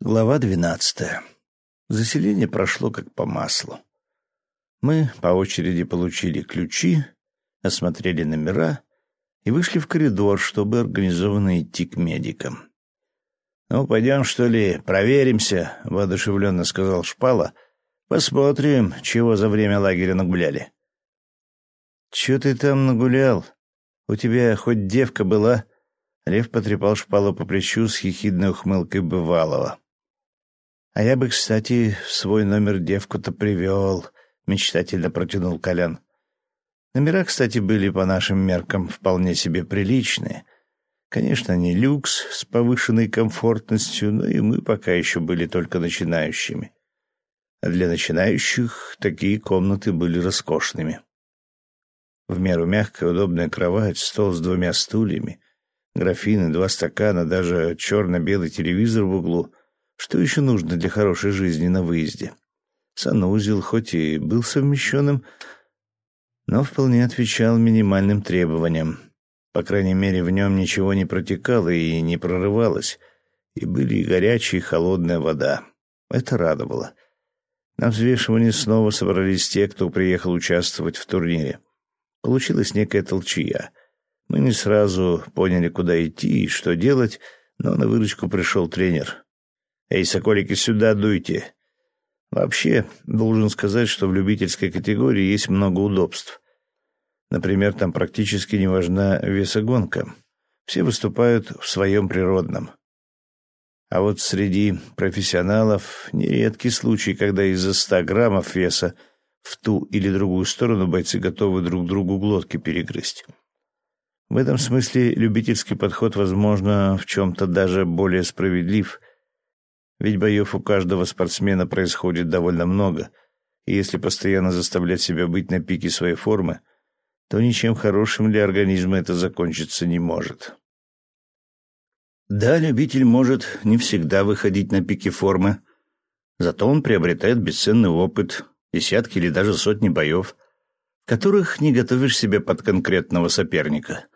Глава двенадцатая. Заселение прошло как по маслу. Мы по очереди получили ключи, осмотрели номера и вышли в коридор, чтобы организованно идти к медикам. «Ну, пойдем, что ли, проверимся», — воодушевленно сказал Шпала. «Посмотрим, чего за время лагеря нагуляли». «Че ты там нагулял? У тебя хоть девка была?» Лев потрепал Шпалу по плечу с хихидной ухмылкой бывалого. «А я бы, кстати, в свой номер девку-то привел», — мечтательно протянул Колян. Номера, кстати, были по нашим меркам вполне себе приличные — Конечно, не люкс с повышенной комфортностью, но и мы пока еще были только начинающими. А для начинающих такие комнаты были роскошными. В меру мягкая удобная кровать, стол с двумя стульями, графины, два стакана, даже черно-белый телевизор в углу. Что еще нужно для хорошей жизни на выезде? Санузел, хоть и был совмещенным, но вполне отвечал минимальным требованиям. По крайней мере, в нем ничего не протекало и не прорывалось, и были и горячая, и холодная вода. Это радовало. На взвешивании снова собрались те, кто приехал участвовать в турнире. Получилась некая толчья. Мы не сразу поняли, куда идти и что делать, но на выручку пришел тренер. «Эй, соколики, сюда дуйте!» Вообще, должен сказать, что в любительской категории есть много удобств. Например, там практически не важна весогонка. Все выступают в своем природном. А вот среди профессионалов нередки случаи, когда из-за ста граммов веса в ту или другую сторону бойцы готовы друг другу глотки перегрызть. В этом смысле любительский подход, возможно, в чем-то даже более справедлив, ведь боев у каждого спортсмена происходит довольно много, и если постоянно заставлять себя быть на пике своей формы – то ничем хорошим для организма это закончиться не может. Да, любитель может не всегда выходить на пике формы, зато он приобретает бесценный опыт, десятки или даже сотни боев, в которых не готовишь себя под конкретного соперника,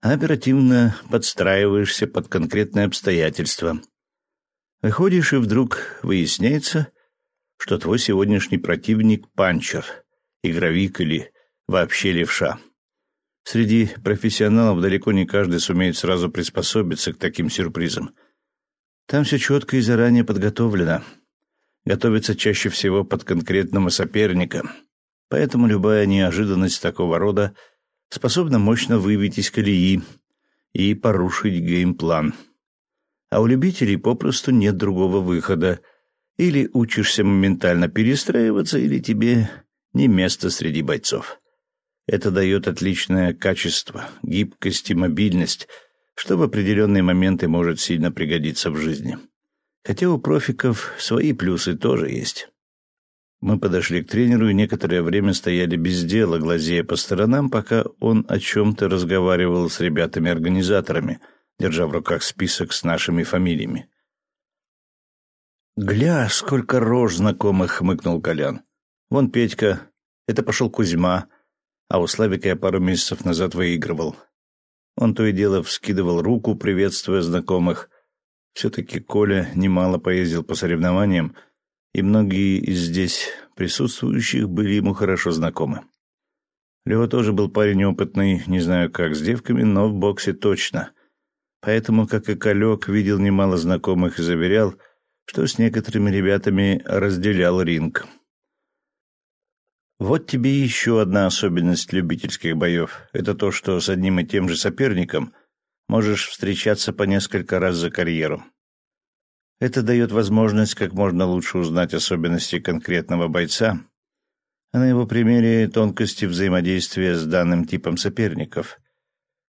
а оперативно подстраиваешься под конкретные обстоятельства. Выходишь, и вдруг выясняется, что твой сегодняшний противник — панчер, игровик или вообще левша. Среди профессионалов далеко не каждый сумеет сразу приспособиться к таким сюрпризам. Там все четко и заранее подготовлено. Готовится чаще всего под конкретного соперника. Поэтому любая неожиданность такого рода способна мощно выбить из колеи и порушить геймплан. А у любителей попросту нет другого выхода. Или учишься моментально перестраиваться, или тебе не место среди бойцов. Это дает отличное качество, гибкость и мобильность, что в определенные моменты может сильно пригодиться в жизни. Хотя у профиков свои плюсы тоже есть. Мы подошли к тренеру и некоторое время стояли без дела, глазея по сторонам, пока он о чем-то разговаривал с ребятами-организаторами, держа в руках список с нашими фамилиями. «Гля, сколько рож знакомых!» — хмыкнул Колян. «Вон Петька, это пошел Кузьма, а у Славика я пару месяцев назад выигрывал. Он то и дело вскидывал руку, приветствуя знакомых. Все-таки Коля немало поездил по соревнованиям, и многие из здесь присутствующих были ему хорошо знакомы. Лева тоже был парень опытный, не знаю как с девками, но в боксе точно. Поэтому, как и Колек, видел немало знакомых и заверял, что с некоторыми ребятами разделял ринг. Вот тебе еще одна особенность любительских боев. Это то, что с одним и тем же соперником можешь встречаться по несколько раз за карьеру. Это дает возможность как можно лучше узнать особенности конкретного бойца, а на его примере тонкости взаимодействия с данным типом соперников.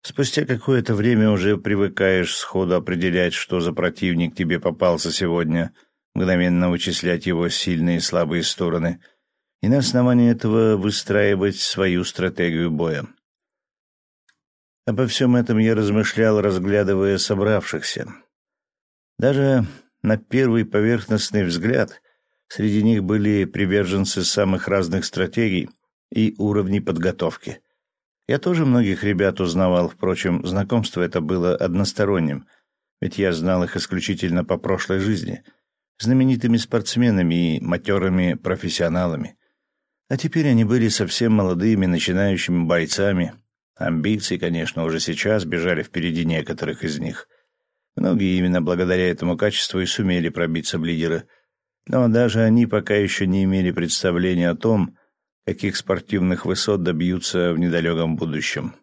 Спустя какое-то время уже привыкаешь сходу определять, что за противник тебе попался сегодня, мгновенно вычислять его сильные и слабые стороны — и на основании этого выстраивать свою стратегию боя. Обо всем этом я размышлял, разглядывая собравшихся. Даже на первый поверхностный взгляд среди них были приверженцы самых разных стратегий и уровней подготовки. Я тоже многих ребят узнавал, впрочем, знакомство это было односторонним, ведь я знал их исключительно по прошлой жизни, знаменитыми спортсменами и матерыми профессионалами. А теперь они были совсем молодыми, начинающими бойцами. Амбиции, конечно, уже сейчас бежали впереди некоторых из них. Многие именно благодаря этому качеству и сумели пробиться в лидеры. Но даже они пока еще не имели представления о том, каких спортивных высот добьются в недалеком будущем.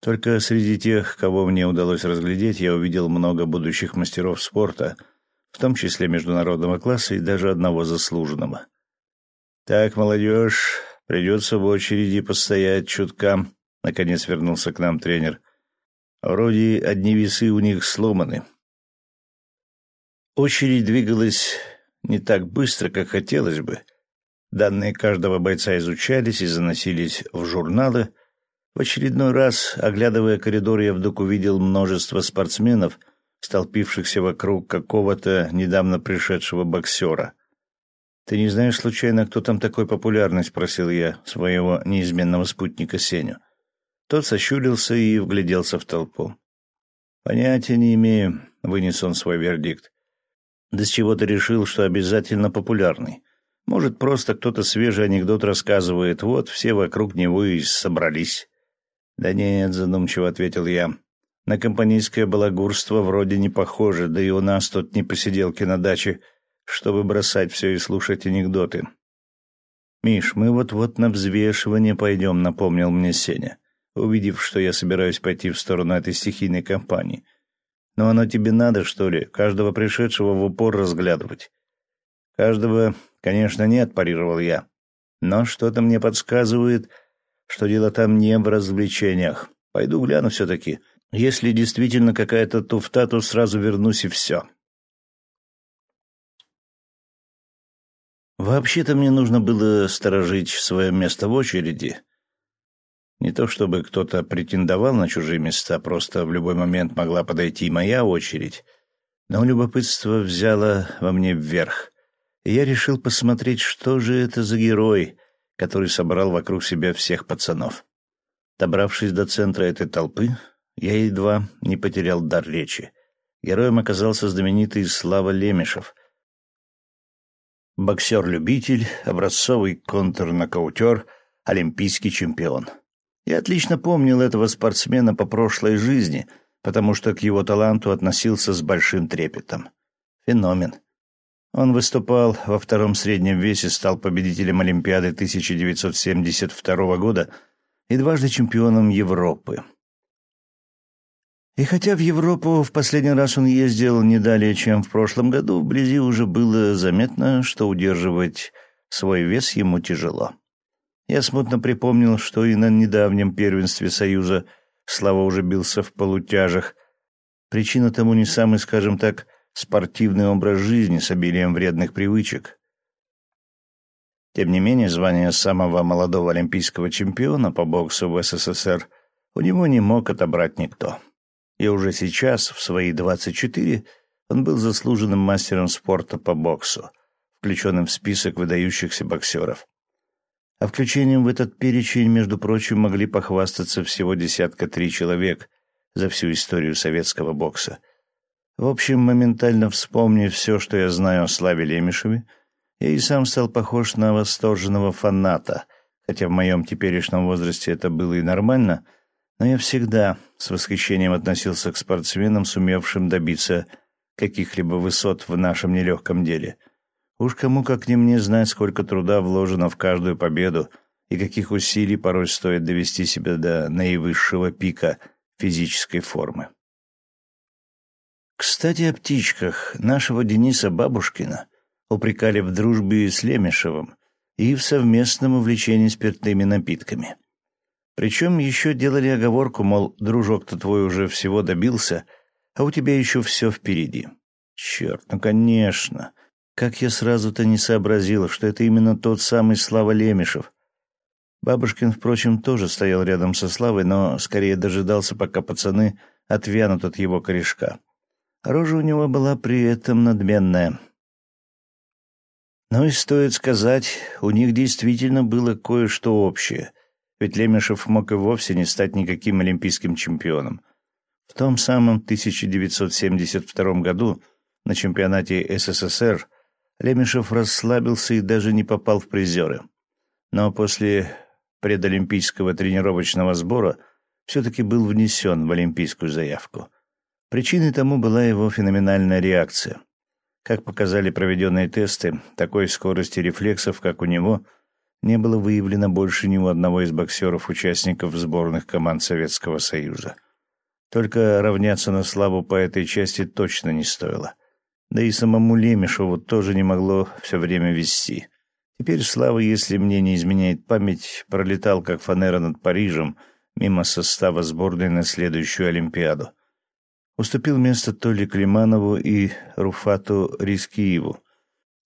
Только среди тех, кого мне удалось разглядеть, я увидел много будущих мастеров спорта, в том числе международного класса и даже одного заслуженного. «Так, молодежь, придется в очереди постоять чутка», — наконец вернулся к нам тренер. «Вроде одни весы у них сломаны». Очередь двигалась не так быстро, как хотелось бы. Данные каждого бойца изучались и заносились в журналы, в очередной раз, оглядывая коридор, я вдруг увидел множество спортсменов, столпившихся вокруг какого-то недавно пришедшего боксера. «Ты не знаешь, случайно, кто там такой популярный?» — спросил я своего неизменного спутника Сеню. Тот сощурился и вгляделся в толпу. «Понятия не имею», — вынес он свой вердикт. «Да с чего ты решил, что обязательно популярный? Может, просто кто-то свежий анекдот рассказывает, вот все вокруг него и собрались». «Да нет», — задумчиво ответил я. «На компанейское балагурство вроде не похоже, да и у нас тут не посиделки на даче, чтобы бросать все и слушать анекдоты». «Миш, мы вот-вот на взвешивание пойдем», — напомнил мне Сеня, увидев, что я собираюсь пойти в сторону этой стихийной компании. «Но оно тебе надо, что ли, каждого пришедшего в упор разглядывать?» «Каждого, конечно, нет», — парировал я. «Но что-то мне подсказывает...» что дело там не в развлечениях. Пойду гляну все-таки. Если действительно какая-то туфта, то сразу вернусь и все. Вообще-то мне нужно было сторожить свое место в очереди. Не то чтобы кто-то претендовал на чужие места, просто в любой момент могла подойти моя очередь. Но любопытство взяло во мне вверх, и я решил посмотреть, что же это за герой — который собрал вокруг себя всех пацанов. Добравшись до центра этой толпы, я едва не потерял дар речи. Героем оказался знаменитый Слава Лемешев. Боксер-любитель, образцовый контрнокаутер, олимпийский чемпион. Я отлично помнил этого спортсмена по прошлой жизни, потому что к его таланту относился с большим трепетом. Феномен. Он выступал во втором среднем весе, стал победителем Олимпиады 1972 года и дважды чемпионом Европы. И хотя в Европу в последний раз он ездил не далее, чем в прошлом году, вблизи уже было заметно, что удерживать свой вес ему тяжело. Я смутно припомнил, что и на недавнем первенстве Союза Слава уже бился в полутяжах. Причина тому не самый, скажем так, спортивный образ жизни с обилием вредных привычек. Тем не менее, звание самого молодого олимпийского чемпиона по боксу в СССР у него не мог отобрать никто. И уже сейчас, в свои 24, он был заслуженным мастером спорта по боксу, включенным в список выдающихся боксеров. А включением в этот перечень, между прочим, могли похвастаться всего десятка три человек за всю историю советского бокса — в общем, моментально вспомнив все, что я знаю о Славе Лемешеве, я и сам стал похож на восторженного фаната, хотя в моем теперешнем возрасте это было и нормально, но я всегда с восхищением относился к спортсменам, сумевшим добиться каких-либо высот в нашем нелегком деле. Уж кому как не мне знать, сколько труда вложено в каждую победу и каких усилий порой стоит довести себя до наивысшего пика физической формы. Кстати, о птичках. Нашего Дениса Бабушкина упрекали в дружбе с Лемешевым и в совместном увлечении спиртными напитками. Причем еще делали оговорку, мол, дружок-то твой уже всего добился, а у тебя еще все впереди. Черт, ну конечно. Как я сразу-то не сообразил, что это именно тот самый Слава Лемешев. Бабушкин, впрочем, тоже стоял рядом со Славой, но скорее дожидался, пока пацаны отвянут от его корешка. Рожа у него была при этом надменная. Но и стоит сказать, у них действительно было кое-что общее, ведь Лемешев мог и вовсе не стать никаким олимпийским чемпионом. В том самом 1972 году на чемпионате СССР, Лемешев расслабился и даже не попал в призеры. Но после предолимпийского тренировочного сбора все-таки был внесен в олимпийскую заявку. Причиной тому была его феноменальная реакция. Как показали проведенные тесты, такой скорости рефлексов, как у него, не было выявлено больше ни у одного из боксеров-участников сборных команд Советского Союза. Только равняться на славу по этой части точно не стоило. Да и самому Лемешеву тоже не могло все время вести. Теперь Слава, если мне не изменяет память, пролетал как фанера над Парижем мимо состава сборной на следующую Олимпиаду. Уступил место Толе Климанову и Руфату Рискиеву.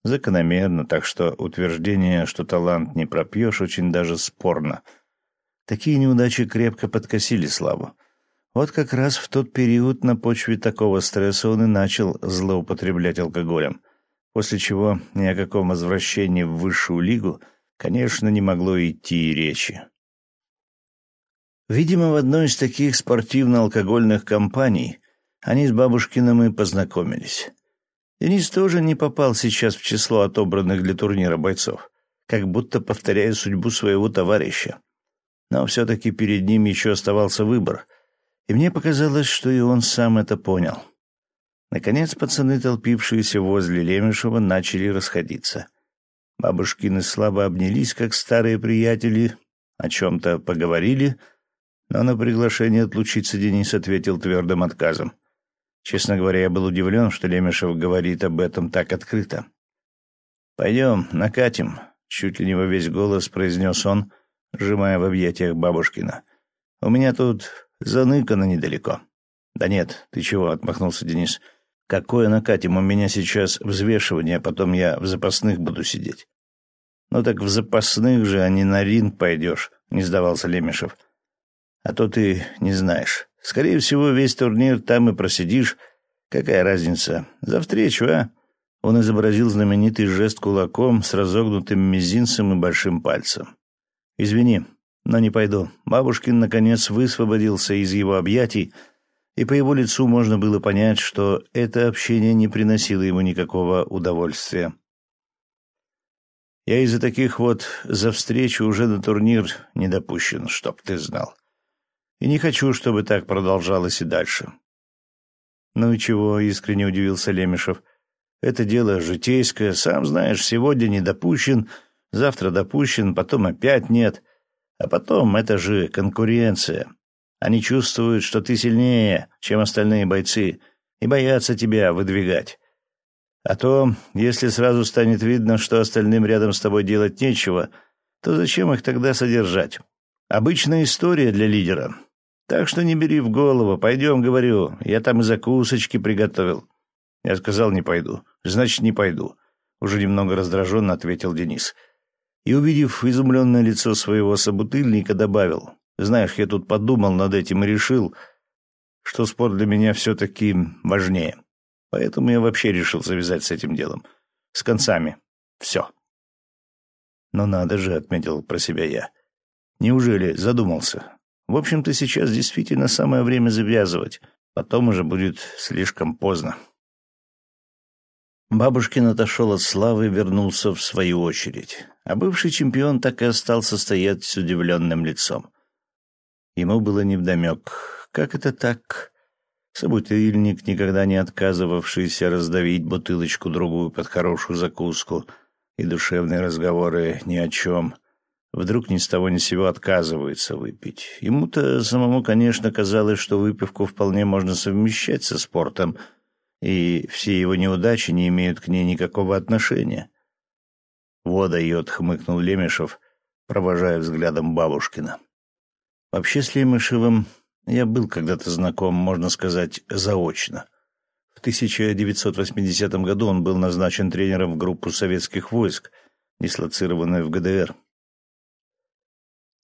Закономерно, так что утверждение, что талант не пропьешь, очень даже спорно. Такие неудачи крепко подкосили Славу. Вот как раз в тот период на почве такого стресса он и начал злоупотреблять алкоголем, после чего ни о каком возвращении в высшую лигу, конечно, не могло идти и речи. Видимо, в одной из таких спортивно-алкогольных компаний они с бабушкиным и познакомились. Денис тоже не попал сейчас в число отобранных для турнира бойцов, как будто повторяя судьбу своего товарища. Но все-таки перед ним еще оставался выбор — и мне показалось, что и он сам это понял. Наконец пацаны, толпившиеся возле Лемешева, начали расходиться. Бабушкины слабо обнялись, как старые приятели, о чем-то поговорили, но на приглашение отлучиться Денис ответил твердым отказом. Честно говоря, я был удивлен, что Лемешев говорит об этом так открыто. «Пойдем, накатим», — чуть ли не во весь голос произнес он, сжимая в объятиях бабушкина. «У меня тут Заныкано недалеко. Да нет, ты чего, отмахнулся Денис. Какое накатим, у меня сейчас взвешивание, а потом я в запасных буду сидеть. Ну так в запасных же, а не на ринг пойдешь, не сдавался Лемешев. А то ты не знаешь. Скорее всего, весь турнир там и просидишь. Какая разница? За встречу, а? Он изобразил знаменитый жест кулаком с разогнутым мизинцем и большим пальцем. «Извини, но не пойду. Бабушкин, наконец, высвободился из его объятий, и по его лицу можно было понять, что это общение не приносило ему никакого удовольствия. Я из-за таких вот за встречу уже на турнир не допущен, чтоб ты знал. И не хочу, чтобы так продолжалось и дальше. Ну и чего, искренне удивился Лемешев. Это дело житейское, сам знаешь, сегодня не допущен, завтра допущен, потом опять нет — а потом, это же конкуренция. Они чувствуют, что ты сильнее, чем остальные бойцы, и боятся тебя выдвигать. А то, если сразу станет видно, что остальным рядом с тобой делать нечего, то зачем их тогда содержать? Обычная история для лидера. Так что не бери в голову. Пойдем, говорю. Я там и закусочки приготовил. Я сказал, не пойду. Значит, не пойду. Уже немного раздраженно ответил Денис. — и, увидев изумленное лицо своего собутыльника, добавил, «Знаешь, я тут подумал над этим и решил, что спорт для меня все-таки важнее. Поэтому я вообще решил завязать с этим делом. С концами. Все». «Но надо же», — отметил про себя я. «Неужели задумался? В общем-то, сейчас действительно самое время завязывать. Потом уже будет слишком поздно». Бабушкин отошел от славы и вернулся в свою очередь, а бывший чемпион так и остался стоять с удивленным лицом. Ему было невдомек. Как это так? Собутыльник, никогда не отказывавшийся раздавить бутылочку-другую под хорошую закуску и душевные разговоры ни о чем, вдруг ни с того ни с сего отказывается выпить. Ему-то самому, конечно, казалось, что выпивку вполне можно совмещать со спортом — и все его неудачи не имеют к ней никакого отношения. «Вот дает», — хмыкнул Лемешев, провожая взглядом бабушкина. «Вообще с Лемешевым я был когда-то знаком, можно сказать, заочно. В 1980 году он был назначен тренером в группу советских войск, дислоцированной в ГДР.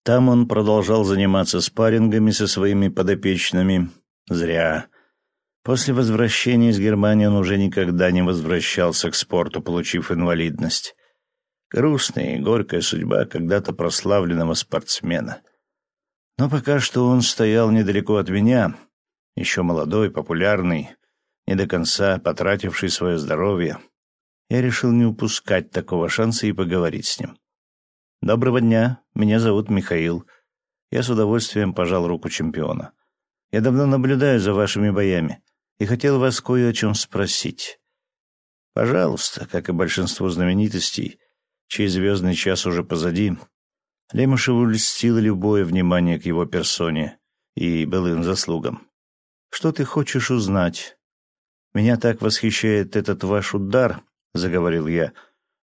Там он продолжал заниматься спаррингами со своими подопечными. Зря. После возвращения из Германии он уже никогда не возвращался к спорту, получив инвалидность. Грустная и горькая судьба когда-то прославленного спортсмена. Но пока что он стоял недалеко от меня, еще молодой, популярный, не до конца потративший свое здоровье, я решил не упускать такого шанса и поговорить с ним. «Доброго дня, меня зовут Михаил». Я с удовольствием пожал руку чемпиона. «Я давно наблюдаю за вашими боями и хотел вас кое о чем спросить. Пожалуйста, как и большинство знаменитостей, чей звездный час уже позади, Лемышеву льстило любое внимание к его персоне и былым заслугам. «Что ты хочешь узнать?» «Меня так восхищает этот ваш удар», — заговорил я.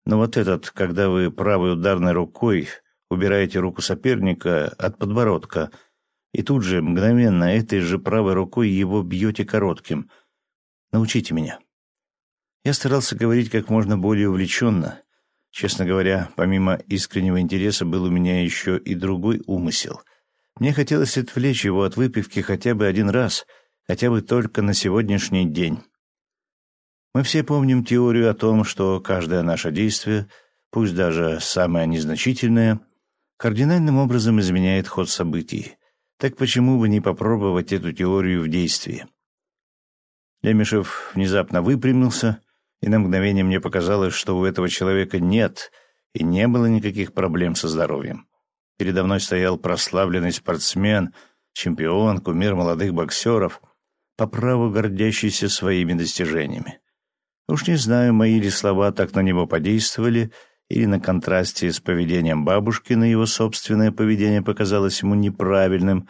«Но вот этот, когда вы правой ударной рукой убираете руку соперника от подбородка, и тут же, мгновенно, этой же правой рукой его бьете коротким. Научите меня». Я старался говорить как можно более увлеченно, Честно говоря, помимо искреннего интереса был у меня еще и другой умысел. Мне хотелось отвлечь его от выпивки хотя бы один раз, хотя бы только на сегодняшний день. Мы все помним теорию о том, что каждое наше действие, пусть даже самое незначительное, кардинальным образом изменяет ход событий. Так почему бы не попробовать эту теорию в действии? Лемешев внезапно выпрямился и на мгновение мне показалось, что у этого человека нет и не было никаких проблем со здоровьем. Передо мной стоял прославленный спортсмен, чемпион, кумир молодых боксеров, по праву гордящийся своими достижениями. Уж не знаю, мои ли слова так на него подействовали, или на контрасте с поведением бабушки на его собственное поведение показалось ему неправильным,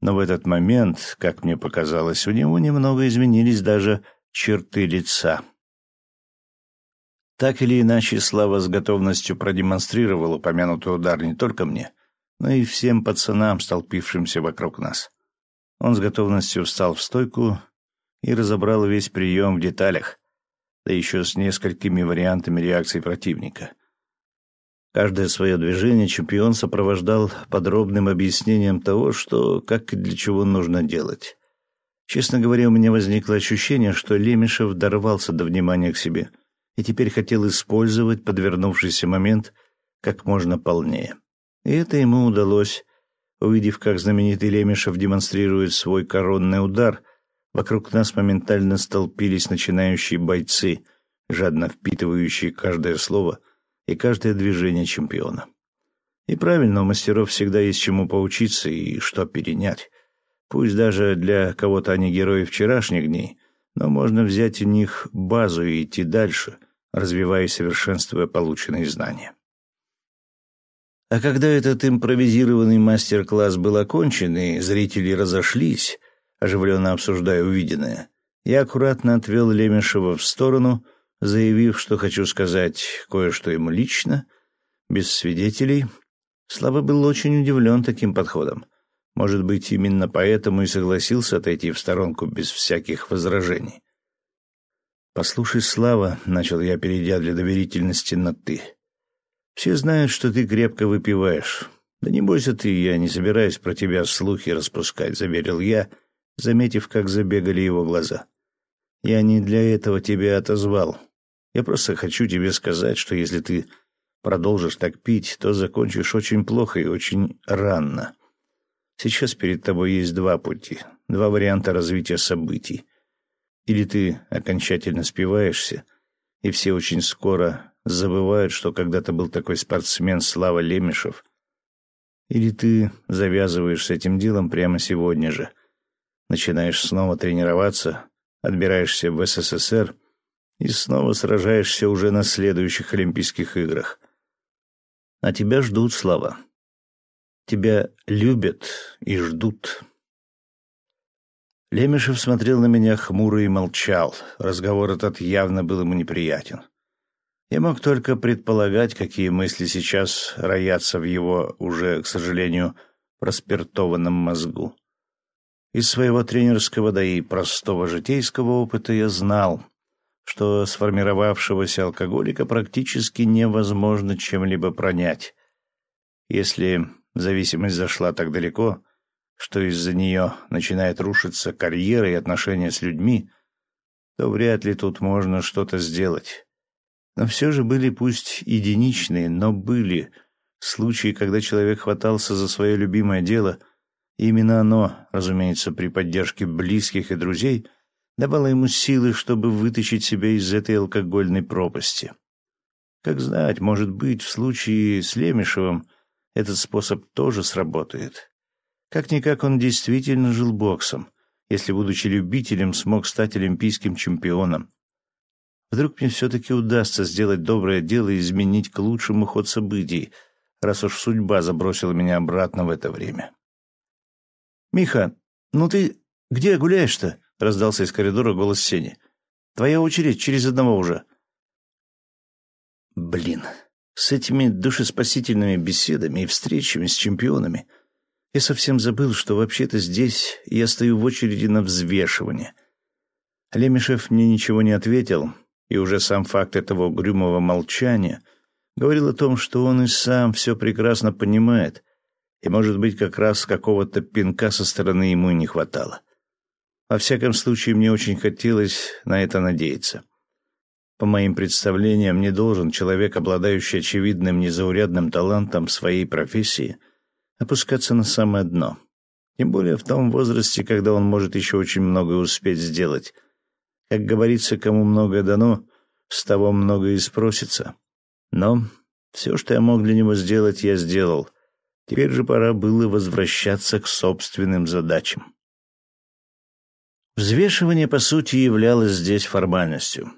но в этот момент, как мне показалось, у него немного изменились даже черты лица. Так или иначе, Слава с готовностью продемонстрировал упомянутый удар не только мне, но и всем пацанам, столпившимся вокруг нас. Он с готовностью встал в стойку и разобрал весь прием в деталях, да еще с несколькими вариантами реакции противника. Каждое свое движение чемпион сопровождал подробным объяснением того, что, как и для чего нужно делать. Честно говоря, у меня возникло ощущение, что Лемешев дорвался до внимания к себе — и теперь хотел использовать подвернувшийся момент как можно полнее. И это ему удалось. Увидев, как знаменитый Лемешев демонстрирует свой коронный удар, вокруг нас моментально столпились начинающие бойцы, жадно впитывающие каждое слово и каждое движение чемпиона. И правильно, у мастеров всегда есть чему поучиться и что перенять. Пусть даже для кого-то они герои вчерашних дней, но можно взять у них базу и идти дальше — развивая и совершенствуя полученные знания. А когда этот импровизированный мастер-класс был окончен и зрители разошлись, оживленно обсуждая увиденное, я аккуратно отвел Лемешева в сторону, заявив, что хочу сказать кое-что ему лично, без свидетелей. Слава был очень удивлен таким подходом. Может быть, именно поэтому и согласился отойти в сторонку без всяких возражений. «Послушай, Слава», — начал я, перейдя для доверительности на «ты». «Все знают, что ты крепко выпиваешь. Да не бойся ты, я не собираюсь про тебя слухи распускать», — заверил я, заметив, как забегали его глаза. «Я не для этого тебя отозвал. Я просто хочу тебе сказать, что если ты продолжишь так пить, то закончишь очень плохо и очень рано. Сейчас перед тобой есть два пути, два варианта развития событий. Или ты окончательно спиваешься, и все очень скоро забывают, что когда-то был такой спортсмен Слава Лемешев. Или ты завязываешь с этим делом прямо сегодня же, начинаешь снова тренироваться, отбираешься в СССР и снова сражаешься уже на следующих Олимпийских играх. А тебя ждут, Слава. Тебя любят и ждут. Лемешев смотрел на меня хмуро и молчал. Разговор этот явно был ему неприятен. Я мог только предполагать, какие мысли сейчас роятся в его уже, к сожалению, проспиртованном мозгу. Из своего тренерского, да и простого житейского опыта я знал, что сформировавшегося алкоголика практически невозможно чем-либо пронять. Если зависимость зашла так далеко, что из-за нее начинает рушиться карьера и отношения с людьми, то вряд ли тут можно что-то сделать. Но все же были пусть единичные, но были случаи, когда человек хватался за свое любимое дело, именно оно, разумеется, при поддержке близких и друзей, давала ему силы, чтобы вытащить себя из этой алкогольной пропасти. Как знать, может быть, в случае с Лемешевым этот способ тоже сработает. Как-никак он действительно жил боксом, если, будучи любителем, смог стать олимпийским чемпионом. Вдруг мне все-таки удастся сделать доброе дело и изменить к лучшему ход событий, раз уж судьба забросила меня обратно в это время. «Миха, ну ты где гуляешь-то?» — раздался из коридора голос Сени. «Твоя очередь через одного уже». Блин, с этими душеспасительными беседами и встречами с чемпионами я совсем забыл, что вообще-то здесь я стою в очереди на взвешивание. Лемешев мне ничего не ответил, и уже сам факт этого угрюмого молчания говорил о том, что он и сам все прекрасно понимает, и, может быть, как раз какого-то пинка со стороны ему не хватало. Во всяком случае, мне очень хотелось на это надеяться. По моим представлениям, не должен человек, обладающий очевидным незаурядным талантом своей профессии, опускаться на самое дно. Тем более в том возрасте, когда он может еще очень многое успеть сделать — как говорится, кому многое дано, с того многое и спросится. Но все, что я мог для него сделать, я сделал. Теперь же пора было возвращаться к собственным задачам. Взвешивание, по сути, являлось здесь формальностью.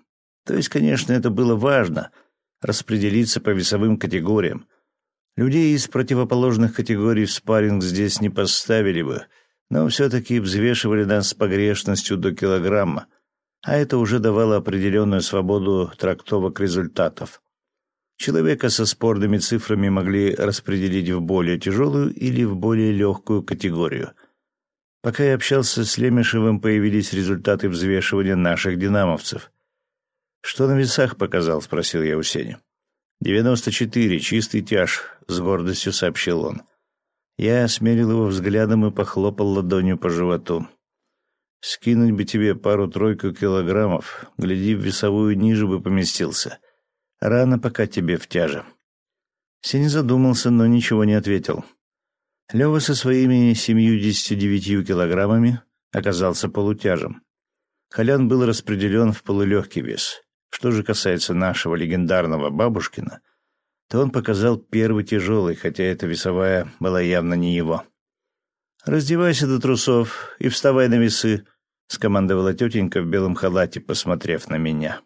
То есть, конечно, это было важно — распределиться по весовым категориям. Людей из противоположных категорий в спарринг здесь не поставили бы, но все-таки взвешивали нас с погрешностью до килограмма — а это уже давало определенную свободу трактовок результатов. Человека со спорными цифрами могли распределить в более тяжелую или в более легкую категорию. Пока я общался с Лемешевым, появились результаты взвешивания наших динамовцев. «Что на весах показал?» — спросил я у Сени. «Девяносто четыре, чистый тяж», — с гордостью сообщил он. Я смерил его взглядом и похлопал ладонью по животу. Скинуть бы тебе пару-тройку килограммов, гляди, в весовую ниже бы поместился. Рано пока тебе в тяже. Сеня задумался, но ничего не ответил. Лева со своими семьюдесятью девятью килограммами оказался полутяжем. Колян был распределен в полулегкий вес. Что же касается нашего легендарного бабушкина, то он показал первый тяжелый, хотя эта весовая была явно не его. «Раздевайся до трусов и вставай на весы», — скомандовала тетенька в белом халате, посмотрев на меня.